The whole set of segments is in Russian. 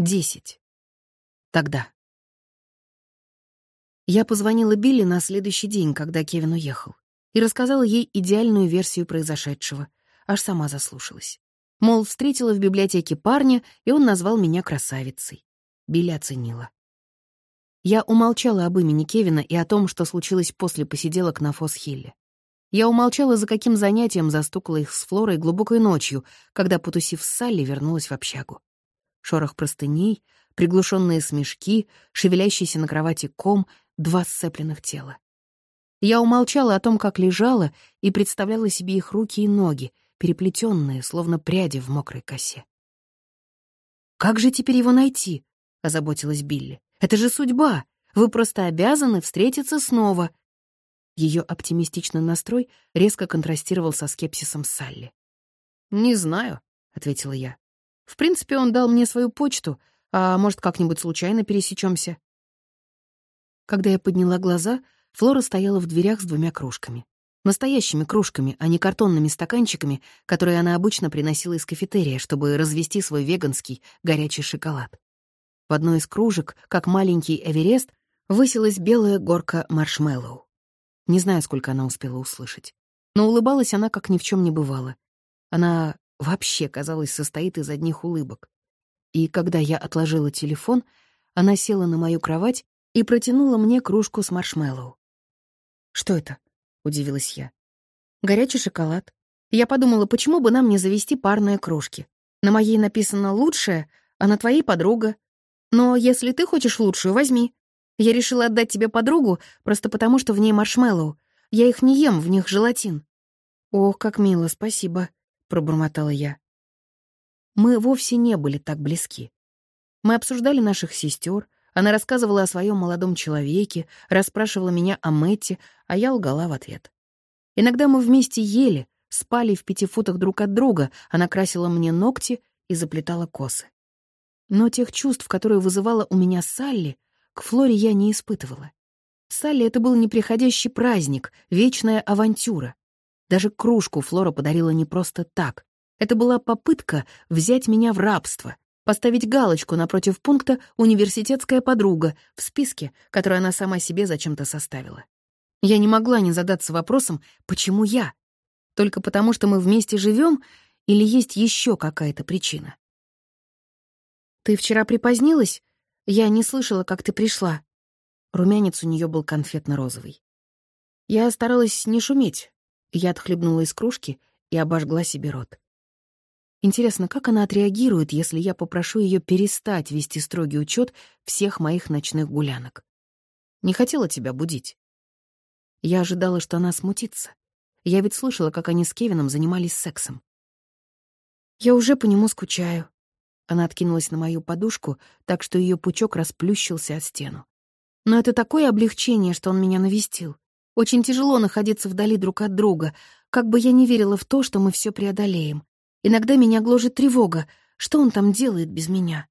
Десять. Тогда. Я позвонила Билли на следующий день, когда Кевин уехал, и рассказала ей идеальную версию произошедшего, аж сама заслушалась. Мол, встретила в библиотеке парня, и он назвал меня красавицей. Билли оценила. Я умолчала об имени Кевина и о том, что случилось после посиделок на Фосхилле. Я умолчала, за каким занятием застукала их с Флорой глубокой ночью, когда, потусив с Салли, вернулась в общагу. Шорох простыней, приглушенные смешки, шевелящийся на кровати ком, два сцепленных тела. Я умолчала о том, как лежала, и представляла себе их руки и ноги, переплетенные, словно пряди в мокрой косе. «Как же теперь его найти?» — озаботилась Билли. «Это же судьба! Вы просто обязаны встретиться снова!» Ее оптимистичный настрой резко контрастировал со скепсисом Салли. «Не знаю», — ответила я. «В принципе, он дал мне свою почту, а может, как-нибудь случайно пересечемся. Когда я подняла глаза, Флора стояла в дверях с двумя кружками. Настоящими кружками, а не картонными стаканчиками, которые она обычно приносила из кафетерия, чтобы развести свой веганский горячий шоколад. В одной из кружек, как маленький Эверест, высилась белая горка маршмеллоу. Не знаю, сколько она успела услышать. Но улыбалась она, как ни в чем не бывало. Она вообще, казалось, состоит из одних улыбок. И когда я отложила телефон, она села на мою кровать и протянула мне кружку с маршмеллоу. «Что это?» — удивилась я. «Горячий шоколад. Я подумала, почему бы нам не завести парные кружки. На моей написано «лучшее», а на твоей — «подруга». Но если ты хочешь лучшую, возьми. Я решила отдать тебе подругу просто потому, что в ней маршмеллоу. Я их не ем, в них желатин». «Ох, как мило, спасибо», — пробормотала я. Мы вовсе не были так близки. Мы обсуждали наших сестер, она рассказывала о своем молодом человеке, расспрашивала меня о Мэтте, а я лгала в ответ. Иногда мы вместе ели, спали в пяти футах друг от друга, она красила мне ногти и заплетала косы. Но тех чувств, которые вызывала у меня Салли, к Флоре я не испытывала. Салли это был неприходящий праздник, вечная авантюра. Даже кружку Флора подарила не просто так. Это была попытка взять меня в рабство, поставить галочку напротив пункта «Университетская подруга» в списке, который она сама себе зачем-то составила. Я не могла не задаться вопросом, почему я? Только потому, что мы вместе живем, или есть еще какая-то причина? «Ты вчера припозднилась? Я не слышала, как ты пришла». Румянец у нее был конфетно-розовый. Я старалась не шуметь. Я отхлебнула из кружки и обожгла себе рот. Интересно, как она отреагирует, если я попрошу ее перестать вести строгий учет всех моих ночных гулянок? Не хотела тебя будить. Я ожидала, что она смутится. Я ведь слышала, как они с Кевином занимались сексом. Я уже по нему скучаю. Она откинулась на мою подушку, так что ее пучок расплющился от стену. Но это такое облегчение, что он меня навестил. Очень тяжело находиться вдали друг от друга, как бы я не верила в то, что мы все преодолеем. Иногда меня гложет тревога. Что он там делает без меня?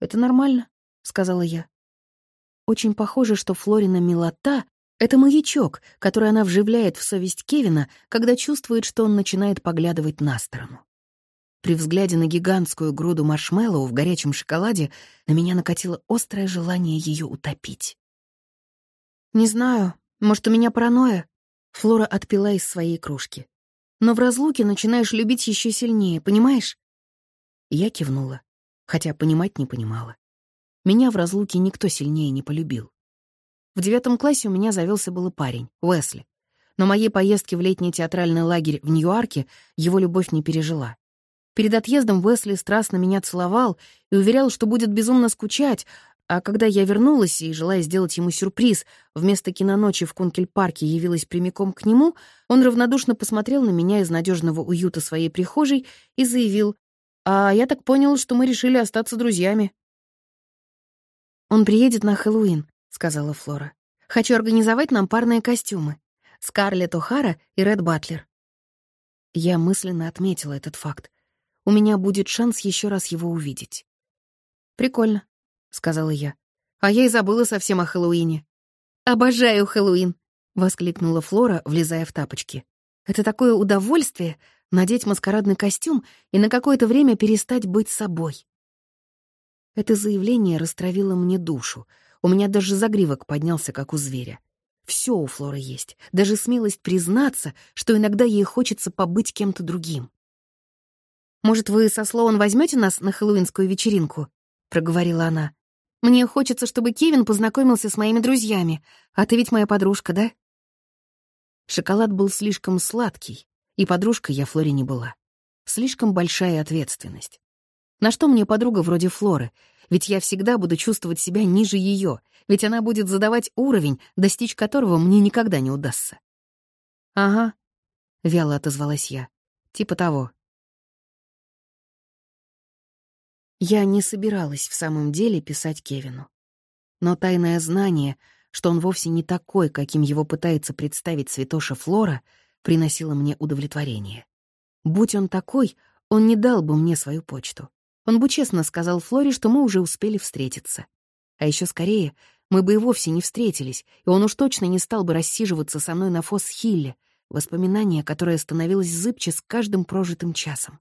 «Это нормально», — сказала я. Очень похоже, что Флорина милота — это маячок, который она вживляет в совесть Кевина, когда чувствует, что он начинает поглядывать на сторону. При взгляде на гигантскую груду маршмеллоу в горячем шоколаде на меня накатило острое желание ее утопить. «Не знаю, может, у меня паранойя?» Флора отпила из своей кружки но в разлуке начинаешь любить еще сильнее, понимаешь?» Я кивнула, хотя понимать не понимала. Меня в разлуке никто сильнее не полюбил. В девятом классе у меня завелся был парень, Уэсли. Но моей поездки в летний театральный лагерь в Нью-Йорке его любовь не пережила. Перед отъездом Уэсли страстно меня целовал и уверял, что будет безумно скучать, а когда я вернулась и, желая сделать ему сюрприз, вместо киноночи в Кункель-парке явилась прямиком к нему, он равнодушно посмотрел на меня из надежного уюта своей прихожей и заявил, «А я так понял, что мы решили остаться друзьями». «Он приедет на Хэллоуин», — сказала Флора. «Хочу организовать нам парные костюмы. Скарлетт О'Хара и Ред Батлер». Я мысленно отметила этот факт. У меня будет шанс еще раз его увидеть. «Прикольно», — сказала я. «А я и забыла совсем о Хэллоуине». «Обожаю Хэллоуин!» — воскликнула Флора, влезая в тапочки. «Это такое удовольствие — надеть маскарадный костюм и на какое-то время перестать быть собой». Это заявление растравило мне душу. У меня даже загривок поднялся, как у зверя. Все у Флоры есть, даже смелость признаться, что иногда ей хочется побыть кем-то другим. «Может, вы со Слоун возьмете нас на хэллоуинскую вечеринку?» — проговорила она. «Мне хочется, чтобы Кевин познакомился с моими друзьями. А ты ведь моя подружка, да?» Шоколад был слишком сладкий, и подружкой я Флоре не была. Слишком большая ответственность. На что мне подруга вроде Флоры? Ведь я всегда буду чувствовать себя ниже ее, ведь она будет задавать уровень, достичь которого мне никогда не удастся. «Ага», — вяло отозвалась я. «Типа того». Я не собиралась в самом деле писать Кевину. Но тайное знание, что он вовсе не такой, каким его пытается представить святоша Флора, приносило мне удовлетворение. Будь он такой, он не дал бы мне свою почту. Он бы честно сказал Флоре, что мы уже успели встретиться. А еще скорее, мы бы и вовсе не встретились, и он уж точно не стал бы рассиживаться со мной на Фосс-Хилле, воспоминание, которое становилось зыбче с каждым прожитым часом.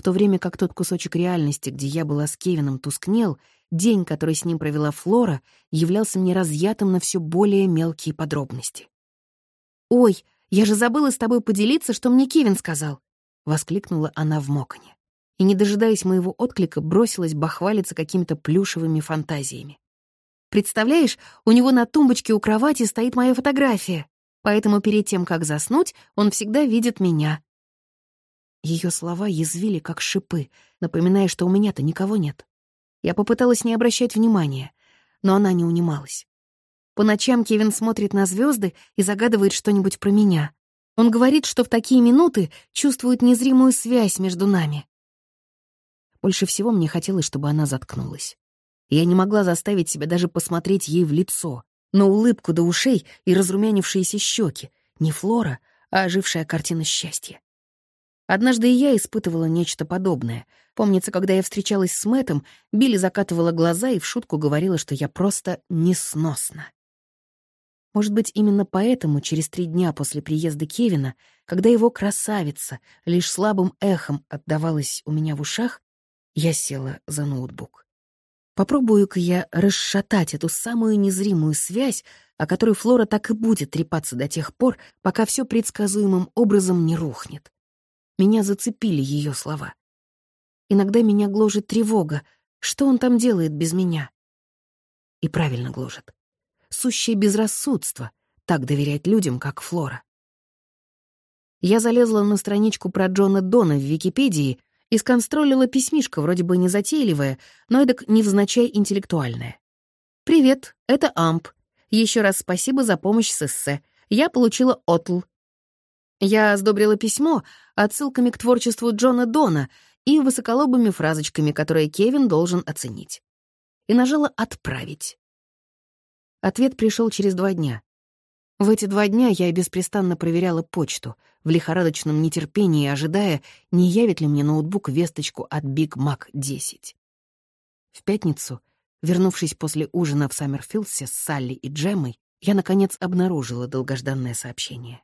В то время как тот кусочек реальности, где я была с Кевином, тускнел, день, который с ним провела Флора, являлся мне разъятым на все более мелкие подробности. «Ой, я же забыла с тобой поделиться, что мне Кевин сказал!» — воскликнула она в моконе. И, не дожидаясь моего отклика, бросилась бахвалиться какими-то плюшевыми фантазиями. «Представляешь, у него на тумбочке у кровати стоит моя фотография, поэтому перед тем, как заснуть, он всегда видит меня. Ее слова язвили, как шипы, напоминая, что у меня-то никого нет. Я попыталась не обращать внимания, но она не унималась. По ночам Кевин смотрит на звезды и загадывает что-нибудь про меня. Он говорит, что в такие минуты чувствует незримую связь между нами. Больше всего мне хотелось, чтобы она заткнулась. Я не могла заставить себя даже посмотреть ей в лицо, но улыбку до ушей и разрумянившиеся щеки, не Флора, а ожившая картина счастья. Однажды и я испытывала нечто подобное. Помнится, когда я встречалась с Мэтом, Билли закатывала глаза и в шутку говорила, что я просто несносна. Может быть, именно поэтому через три дня после приезда Кевина, когда его красавица лишь слабым эхом отдавалась у меня в ушах, я села за ноутбук. Попробую-ка я расшатать эту самую незримую связь, о которой Флора так и будет трепаться до тех пор, пока все предсказуемым образом не рухнет. Меня зацепили ее слова. Иногда меня гложет тревога. Что он там делает без меня? И правильно гложет. Сущее безрассудство — так доверять людям, как Флора. Я залезла на страничку про Джона Дона в Википедии и сконстролила письмишко, вроде бы незатейливое, но эдак невзначай интеллектуальное. «Привет, это Амп. Еще раз спасибо за помощь с эссе. Я получила отл. Я сдобрила письмо отсылками к творчеству Джона Дона и высоколобыми фразочками, которые Кевин должен оценить. И нажала «Отправить». Ответ пришел через два дня. В эти два дня я беспрестанно проверяла почту, в лихорадочном нетерпении ожидая, не явит ли мне ноутбук весточку от Big Mac 10. В пятницу, вернувшись после ужина в Саммерфилдсе с Салли и Джеммой, я, наконец, обнаружила долгожданное сообщение.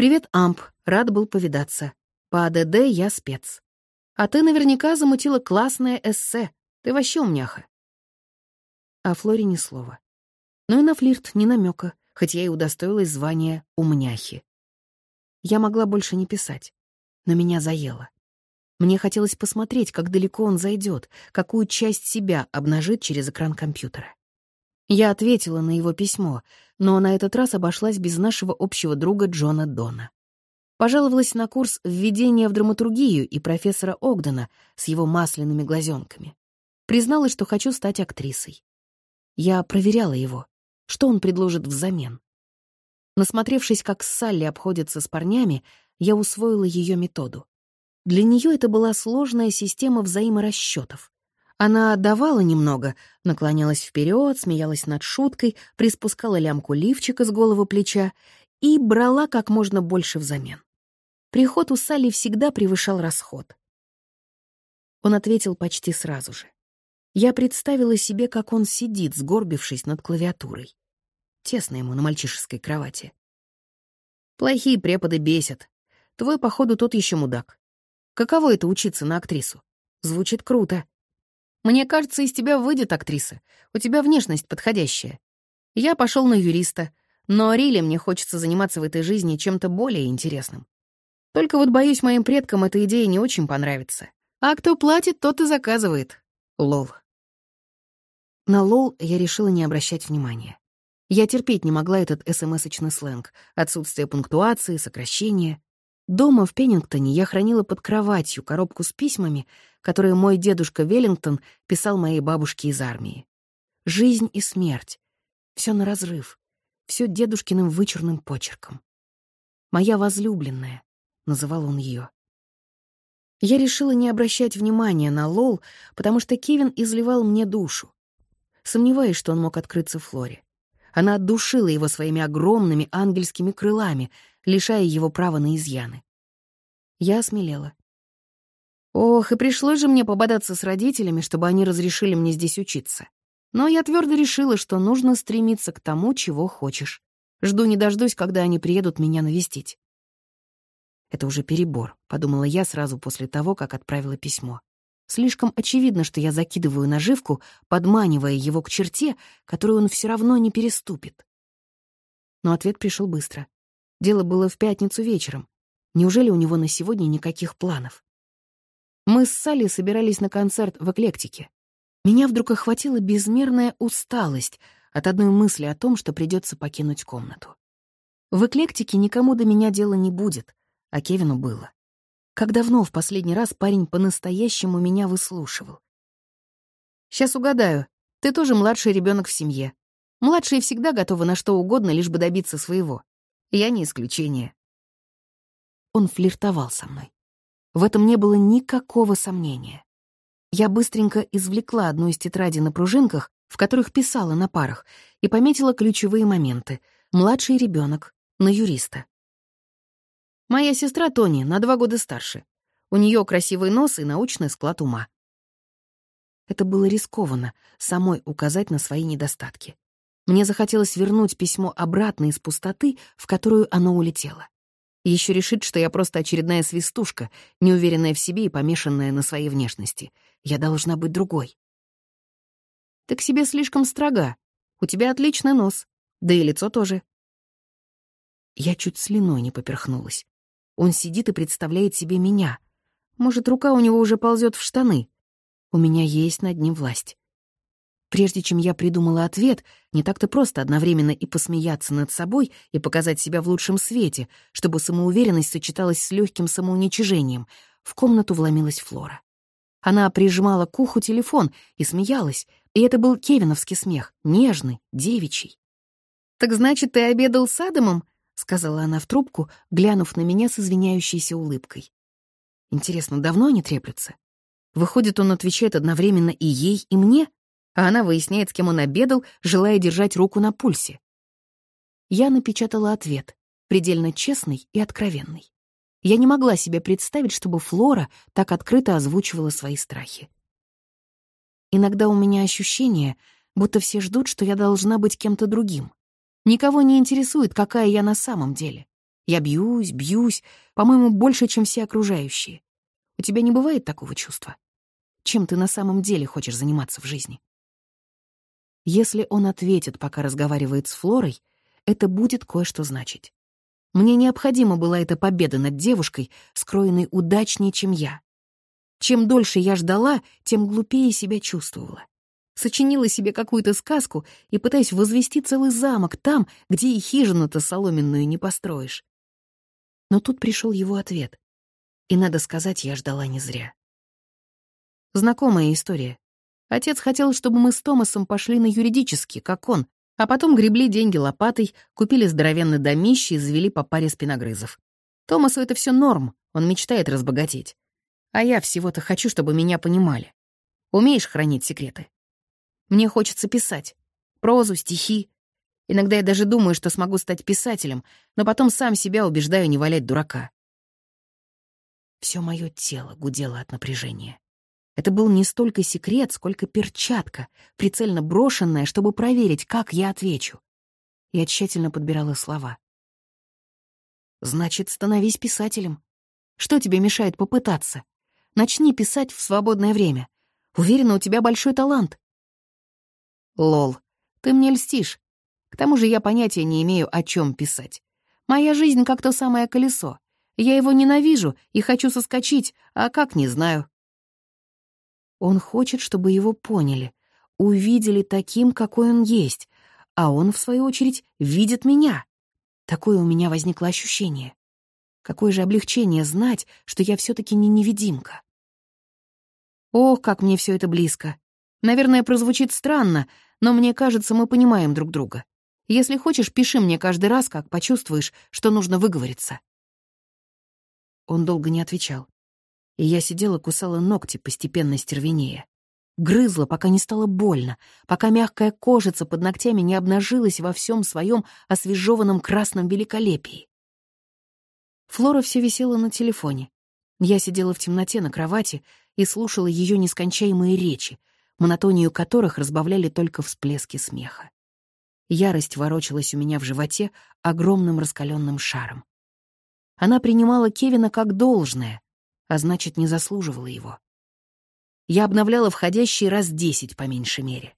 «Привет, Амп, рад был повидаться. По АДД я спец. А ты наверняка замутила классное эссе. Ты вообще умняха». О Флоре ни слова. Ну и на флирт ни намека, хоть я и удостоилась звания умняхи. Я могла больше не писать, но меня заело. Мне хотелось посмотреть, как далеко он зайдет, какую часть себя обнажит через экран компьютера. Я ответила на его письмо, но на этот раз обошлась без нашего общего друга Джона Дона. Пожаловалась на курс введения в драматургию и профессора Огдена с его масляными глазенками. Призналась, что хочу стать актрисой. Я проверяла его, что он предложит взамен. Насмотревшись, как Салли обходится с парнями, я усвоила ее методу. Для нее это была сложная система взаиморасчетов. Она давала немного, наклонялась вперед, смеялась над шуткой, приспускала лямку лифчика с голого плеча и брала как можно больше взамен. Приход у Салли всегда превышал расход. Он ответил почти сразу же. Я представила себе, как он сидит, сгорбившись над клавиатурой. Тесно ему на мальчишеской кровати. Плохие преподы бесят. Твой, походу, тот еще мудак. Каково это учиться на актрису? Звучит круто. Мне кажется, из тебя выйдет актриса. У тебя внешность подходящая. Я пошел на юриста, но Риле мне хочется заниматься в этой жизни чем-то более интересным. Только вот, боюсь, моим предкам эта идея не очень понравится. А кто платит, тот и заказывает. Лол. На лол я решила не обращать внимания. Я терпеть не могла этот смс-очный сленг, отсутствие пунктуации, сокращения. Дома в Пеннингтоне я хранила под кроватью коробку с письмами, которые мой дедушка Веллингтон писал моей бабушке из армии. Жизнь и смерть. Все на разрыв. Все дедушкиным вычурным почерком. «Моя возлюбленная», — называл он ее. Я решила не обращать внимания на Лол, потому что Кевин изливал мне душу. Сомневаюсь, что он мог открыться Флоре. Она отдушила его своими огромными ангельскими крылами, лишая его права на изъяны. Я осмелела. Ох, и пришлось же мне пободаться с родителями, чтобы они разрешили мне здесь учиться. Но я твердо решила, что нужно стремиться к тому, чего хочешь. Жду не дождусь, когда они приедут меня навестить. Это уже перебор, подумала я сразу после того, как отправила письмо. Слишком очевидно, что я закидываю наживку, подманивая его к черте, которую он все равно не переступит. Но ответ пришел быстро. Дело было в пятницу вечером. Неужели у него на сегодня никаких планов? Мы с Салли собирались на концерт в эклектике. Меня вдруг охватила безмерная усталость от одной мысли о том, что придется покинуть комнату. В эклектике никому до меня дела не будет, а Кевину было. Как давно в последний раз парень по-настоящему меня выслушивал? Сейчас угадаю, ты тоже младший ребенок в семье. Младшие всегда готовы на что угодно, лишь бы добиться своего. Я не исключение. Он флиртовал со мной. В этом не было никакого сомнения. Я быстренько извлекла одну из тетрадей на пружинках, в которых писала на парах, и пометила ключевые моменты. Младший ребенок на юриста. Моя сестра Тони на два года старше. У нее красивый нос и научный склад ума. Это было рискованно, самой указать на свои недостатки. Мне захотелось вернуть письмо обратно из пустоты, в которую оно улетело. Еще решить, что я просто очередная свистушка, неуверенная в себе и помешанная на своей внешности. Я должна быть другой. Ты к себе слишком строга. У тебя отличный нос. Да и лицо тоже. Я чуть слюной не поперхнулась. Он сидит и представляет себе меня. Может, рука у него уже ползет в штаны. У меня есть над ним власть. Прежде чем я придумала ответ, не так-то просто одновременно и посмеяться над собой, и показать себя в лучшем свете, чтобы самоуверенность сочеталась с легким самоуничижением. В комнату вломилась Флора. Она прижимала к уху телефон и смеялась, и это был кевиновский смех, нежный, девичий. «Так значит, ты обедал с Адамом?» — сказала она в трубку, глянув на меня с извиняющейся улыбкой. «Интересно, давно они треплются? Выходит, он отвечает одновременно и ей, и мне?» А она выясняет, с кем он обедал, желая держать руку на пульсе. Я напечатала ответ, предельно честный и откровенный. Я не могла себе представить, чтобы Флора так открыто озвучивала свои страхи. Иногда у меня ощущение, будто все ждут, что я должна быть кем-то другим. Никого не интересует, какая я на самом деле. Я бьюсь, бьюсь, по-моему, больше, чем все окружающие. У тебя не бывает такого чувства? Чем ты на самом деле хочешь заниматься в жизни? Если он ответит, пока разговаривает с Флорой, это будет кое-что значить. Мне необходима была эта победа над девушкой, скроенной удачнее, чем я. Чем дольше я ждала, тем глупее себя чувствовала. Сочинила себе какую-то сказку и пытаясь возвести целый замок там, где и хижину-то соломенную не построишь. Но тут пришел его ответ. И, надо сказать, я ждала не зря. Знакомая история. Отец хотел, чтобы мы с Томасом пошли на юридический, как он, а потом гребли деньги лопатой, купили здоровенный домище и завели по паре спиногрызов. Томасу это все норм, он мечтает разбогатеть. А я всего-то хочу, чтобы меня понимали. Умеешь хранить секреты? Мне хочется писать. Прозу, стихи. Иногда я даже думаю, что смогу стать писателем, но потом сам себя убеждаю не валять дурака. Все мое тело гудело от напряжения. Это был не столько секрет, сколько перчатка, прицельно брошенная, чтобы проверить, как я отвечу. Я тщательно подбирала слова. «Значит, становись писателем. Что тебе мешает попытаться? Начни писать в свободное время. Уверена, у тебя большой талант». «Лол, ты мне льстишь. К тому же я понятия не имею, о чем писать. Моя жизнь как то самое колесо. Я его ненавижу и хочу соскочить, а как, не знаю. Он хочет, чтобы его поняли, увидели таким, какой он есть, а он, в свою очередь, видит меня. Такое у меня возникло ощущение. Какое же облегчение знать, что я все таки не невидимка. Ох, как мне все это близко. Наверное, прозвучит странно, но мне кажется, мы понимаем друг друга. Если хочешь, пиши мне каждый раз, как почувствуешь, что нужно выговориться. Он долго не отвечал и я сидела, кусала ногти, постепенно стервенея. Грызла, пока не стало больно, пока мягкая кожица под ногтями не обнажилась во всем своем освежеванном красном великолепии. Флора все висела на телефоне. Я сидела в темноте на кровати и слушала ее нескончаемые речи, монотонию которых разбавляли только всплески смеха. Ярость ворочалась у меня в животе огромным раскаленным шаром. Она принимала Кевина как должное, а значит, не заслуживала его. Я обновляла входящий раз десять, по меньшей мере.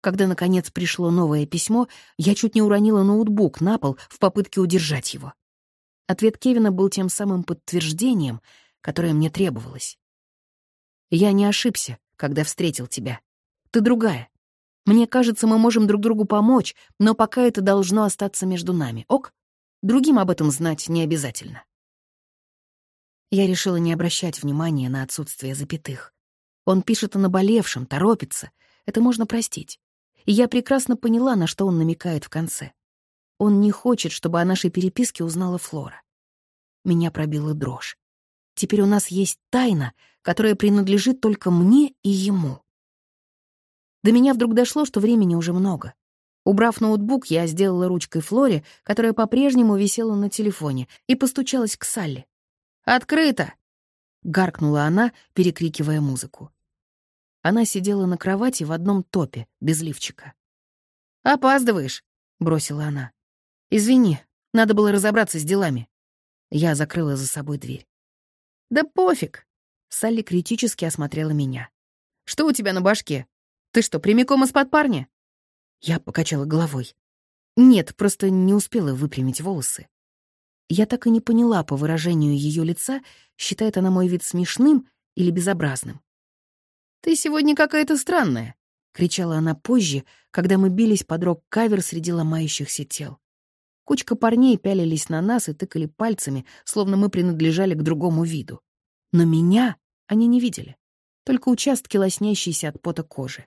Когда, наконец, пришло новое письмо, я чуть не уронила ноутбук на пол в попытке удержать его. Ответ Кевина был тем самым подтверждением, которое мне требовалось. «Я не ошибся, когда встретил тебя. Ты другая. Мне кажется, мы можем друг другу помочь, но пока это должно остаться между нами, ок? Другим об этом знать не обязательно». Я решила не обращать внимания на отсутствие запятых. Он пишет о наболевшем, торопится. Это можно простить. И я прекрасно поняла, на что он намекает в конце. Он не хочет, чтобы о нашей переписке узнала Флора. Меня пробила дрожь. Теперь у нас есть тайна, которая принадлежит только мне и ему. До меня вдруг дошло, что времени уже много. Убрав ноутбук, я сделала ручкой Флоре, которая по-прежнему висела на телефоне, и постучалась к Салли. «Открыто!» — гаркнула она, перекрикивая музыку. Она сидела на кровати в одном топе, без лифчика. «Опаздываешь», — бросила она. «Извини, надо было разобраться с делами». Я закрыла за собой дверь. «Да пофиг!» — Салли критически осмотрела меня. «Что у тебя на башке? Ты что, прямиком из-под парня?» Я покачала головой. Нет, просто не успела выпрямить волосы. Я так и не поняла по выражению ее лица, считает она мой вид смешным или безобразным. «Ты сегодня какая-то странная», — кричала она позже, когда мы бились под рок-кавер среди ломающихся тел. Кучка парней пялились на нас и тыкали пальцами, словно мы принадлежали к другому виду. Но меня они не видели, только участки лоснящейся от пота кожи.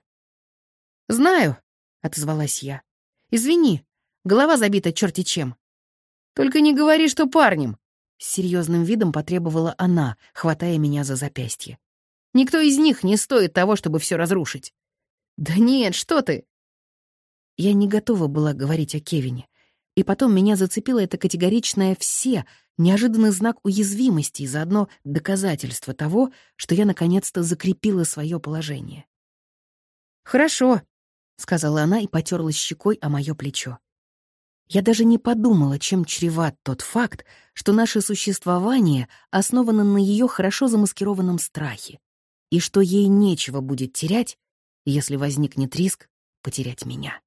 «Знаю», — отозвалась я. «Извини, голова забита черти чем. Только не говори, что парнем!» С серьезным видом потребовала она, хватая меня за запястье. «Никто из них не стоит того, чтобы все разрушить». «Да нет, что ты!» Я не готова была говорить о Кевине. И потом меня зацепило это категоричное «все», неожиданный знак уязвимости и заодно доказательство того, что я наконец-то закрепила свое положение. «Хорошо», — сказала она и потерлась щекой о мое плечо. Я даже не подумала, чем чреват тот факт, что наше существование основано на ее хорошо замаскированном страхе, и что ей нечего будет терять, если возникнет риск потерять меня.